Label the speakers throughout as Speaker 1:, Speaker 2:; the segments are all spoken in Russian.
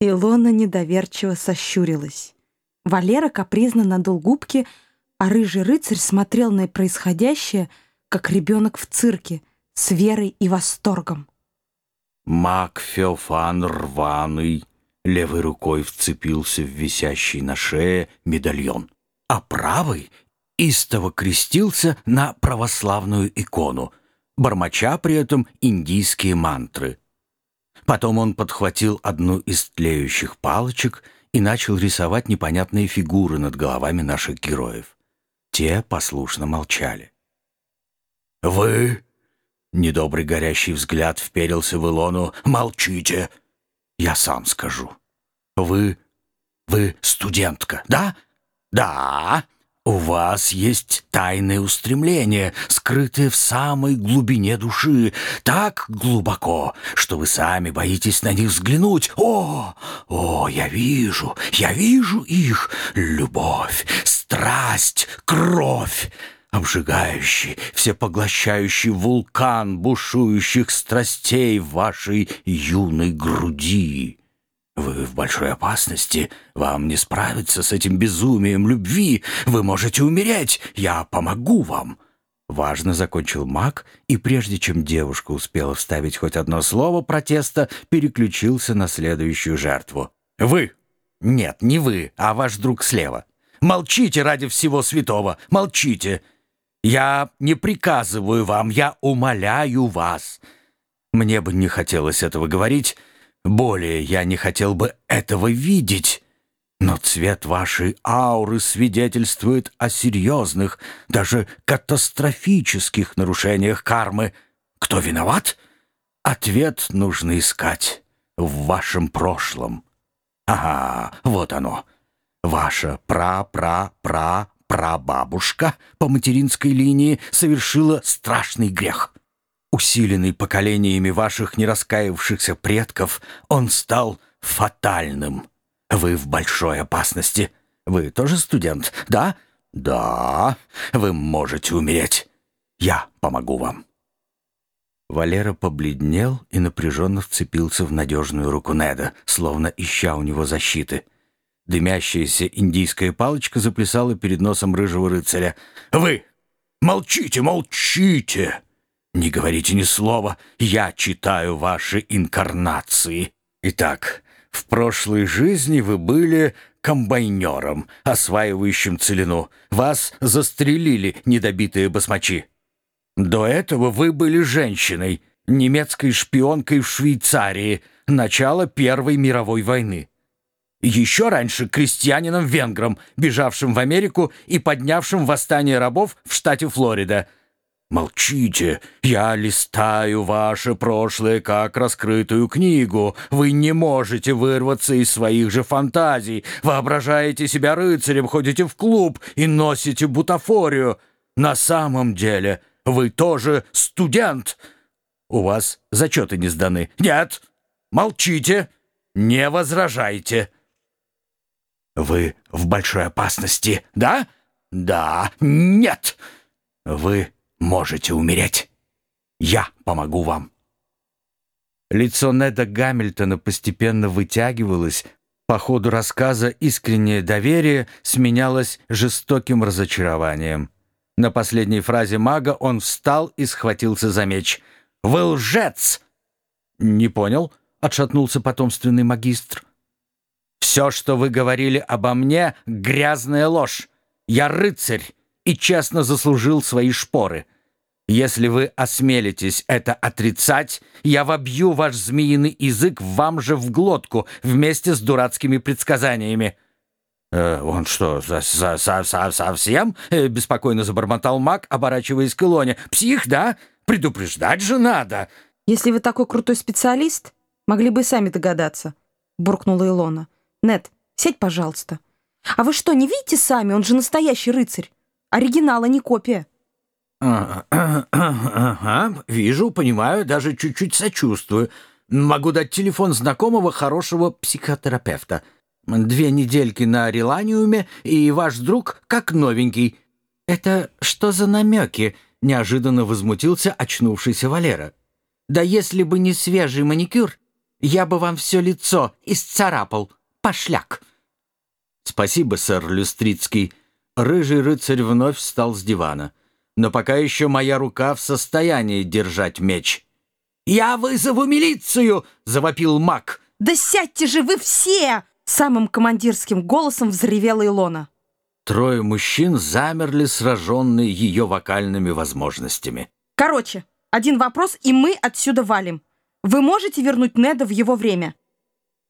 Speaker 1: Илона недоверчиво сощурилась. Валера капризно надул губки, а рыжий рыцарь смотрел на происходящее, как ребенок в цирке, с верой и восторгом.
Speaker 2: Маг Феофан рваный левой рукой вцепился в висящий на шее медальон, а правой истово крестился на православную икону, бормоча при этом индийские мантры. Потом он подхватил одну из тлеющих палочек и начал рисовать непонятные фигуры над головами наших героев. Те послушно молчали. «Вы...» — недобрый горящий взгляд вперился в Илону. «Молчите! Я сам скажу. Вы... вы студентка, да? Да, у вас есть тайные устремления, скрытые в самой глубине души, так глубоко, что вы сами боитесь на них взглянуть. О, о, я вижу, я вижу их. Любовь, страсть, кровь обжигающий, всепоглощающий вулкан бушующих страстей в вашей юной груди. Вы в большой опасности, вам не справиться с этим безумием любви, вы можете умереть, я помогу вам». Важно закончил маг, и прежде чем девушка успела вставить хоть одно слово протеста, переключился на следующую жертву. «Вы! Нет, не вы, а ваш друг слева. Молчите ради всего святого, молчите! Я не приказываю вам, я умоляю вас. Мне бы не хотелось этого говорить, более я не хотел бы этого видеть. Но цвет вашей ауры свидетельствует о серьезных, даже катастрофических нарушениях кармы. Кто виноват? Ответ нужно искать в вашем прошлом. Ага, вот оно. Ваша пра-пра-пра прабабушка по материнской линии совершила страшный грех. Усиленный поколениями ваших нераскаявшихся предков, он стал фатальным. Вы в большой опасности. Вы тоже студент, да? Да, вы можете умереть. Я помогу вам. Валера побледнел и напряженно вцепился в надежную руку Неда, словно ища у него защиты. Дымящаяся индийская палочка заплясала перед носом рыжего рыцаря. «Вы! Молчите, молчите! Не говорите ни слова, я читаю ваши инкарнации. Итак, в прошлой жизни вы были комбайнером, осваивающим целину. Вас застрелили недобитые басмачи. До этого вы были женщиной, немецкой шпионкой в Швейцарии, начало Первой мировой войны. Еще раньше крестьянином-венгром, бежавшим в Америку и поднявшим восстание рабов в штате Флорида. «Молчите, я листаю ваше прошлое как раскрытую книгу. Вы не можете вырваться из своих же фантазий. Воображаете себя рыцарем, ходите в клуб и носите бутафорию. На самом деле вы тоже студент. У вас зачеты не сданы. Нет, молчите, не возражайте». Вы в большой опасности, да? Да, нет. Вы можете умереть. Я помогу вам. Лицо Неда Гамильтона постепенно вытягивалось. По ходу рассказа искреннее доверие сменялось жестоким разочарованием. На последней фразе мага он встал и схватился за меч. «Вы лжец!» «Не понял?» — отшатнулся потомственный магистр. Все, что вы говорили обо мне, — грязная ложь. Я рыцарь и честно заслужил свои шпоры. Если вы осмелитесь это отрицать, я вобью ваш змеиный язык вам же в глотку вместе с дурацкими предсказаниями». «Э, «Он что, за, за, за, за, совсем?» э, — беспокойно забормотал маг, оборачиваясь к Илоне. «Псих, да? Предупреждать же надо!»
Speaker 1: «Если вы такой крутой специалист, могли бы и сами догадаться», — буркнула Илона. Нет, сядь, пожалуйста. А вы что, не видите сами? Он же настоящий рыцарь. Оригинал, а не копия.
Speaker 2: Ага, вижу, понимаю, даже чуть-чуть сочувствую. Могу дать телефон знакомого хорошего психотерапевта. Две недельки на реланиуме, и ваш друг как новенький. Это что за намеки? Неожиданно возмутился очнувшийся Валера. Да если бы не свежий маникюр,
Speaker 3: я бы вам все лицо исцарапал. Пошляк!»
Speaker 2: «Спасибо, сэр Люстрицкий». Рыжий рыцарь вновь встал с дивана. «Но пока еще моя рука в состоянии держать меч».
Speaker 3: «Я вызову милицию!» — завопил маг.
Speaker 1: «Да сядьте же вы все!» — самым командирским голосом взревела Илона.
Speaker 2: Трое мужчин замерли, сраженные ее вокальными возможностями.
Speaker 1: «Короче, один вопрос, и мы отсюда валим. Вы можете вернуть Неда в его время?»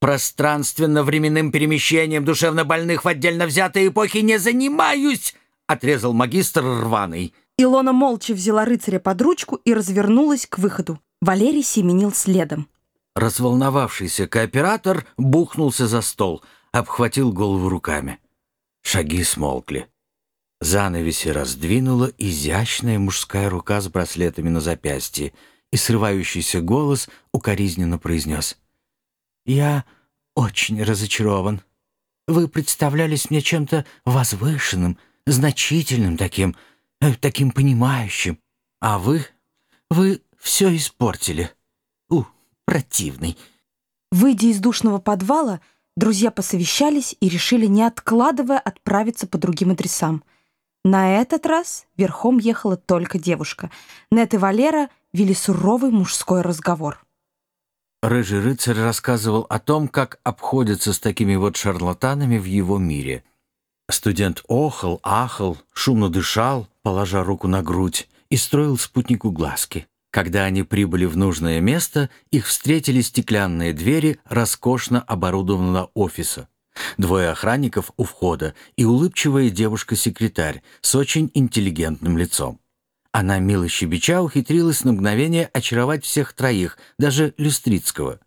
Speaker 3: «Пространственно-временным перемещением душевнобольных в отдельно взятой эпохе не занимаюсь!» — отрезал магистр рваный.
Speaker 1: Илона молча взяла рыцаря под ручку и развернулась к выходу. Валерий семенил следом.
Speaker 2: Разволновавшийся кооператор бухнулся за стол, обхватил голову руками. Шаги смолкли. Занавеси раздвинула изящная мужская рука с браслетами на запястье, и срывающийся голос укоризненно произнес. «Я очень разочарован. Вы представлялись мне чем-то возвышенным, значительным таким, э, таким понимающим. А вы, вы все испортили. У, противный».
Speaker 1: Выйдя из душного подвала, друзья посовещались и решили, не откладывая, отправиться по другим адресам. На этот раз верхом ехала только девушка. Нет и Валера вели суровый мужской разговор.
Speaker 2: Рыжий рыцарь рассказывал о том, как обходятся с такими вот шарлатанами в его мире. Студент охал, ахал, шумно дышал, положа руку на грудь, и строил спутнику глазки. Когда они прибыли в нужное место, их встретили стеклянные двери роскошно оборудованного офиса. Двое охранников у входа и улыбчивая девушка-секретарь с очень интеллигентным лицом. Она, мило щебеча, ухитрилась на мгновение очаровать всех троих, даже Люстрицкого.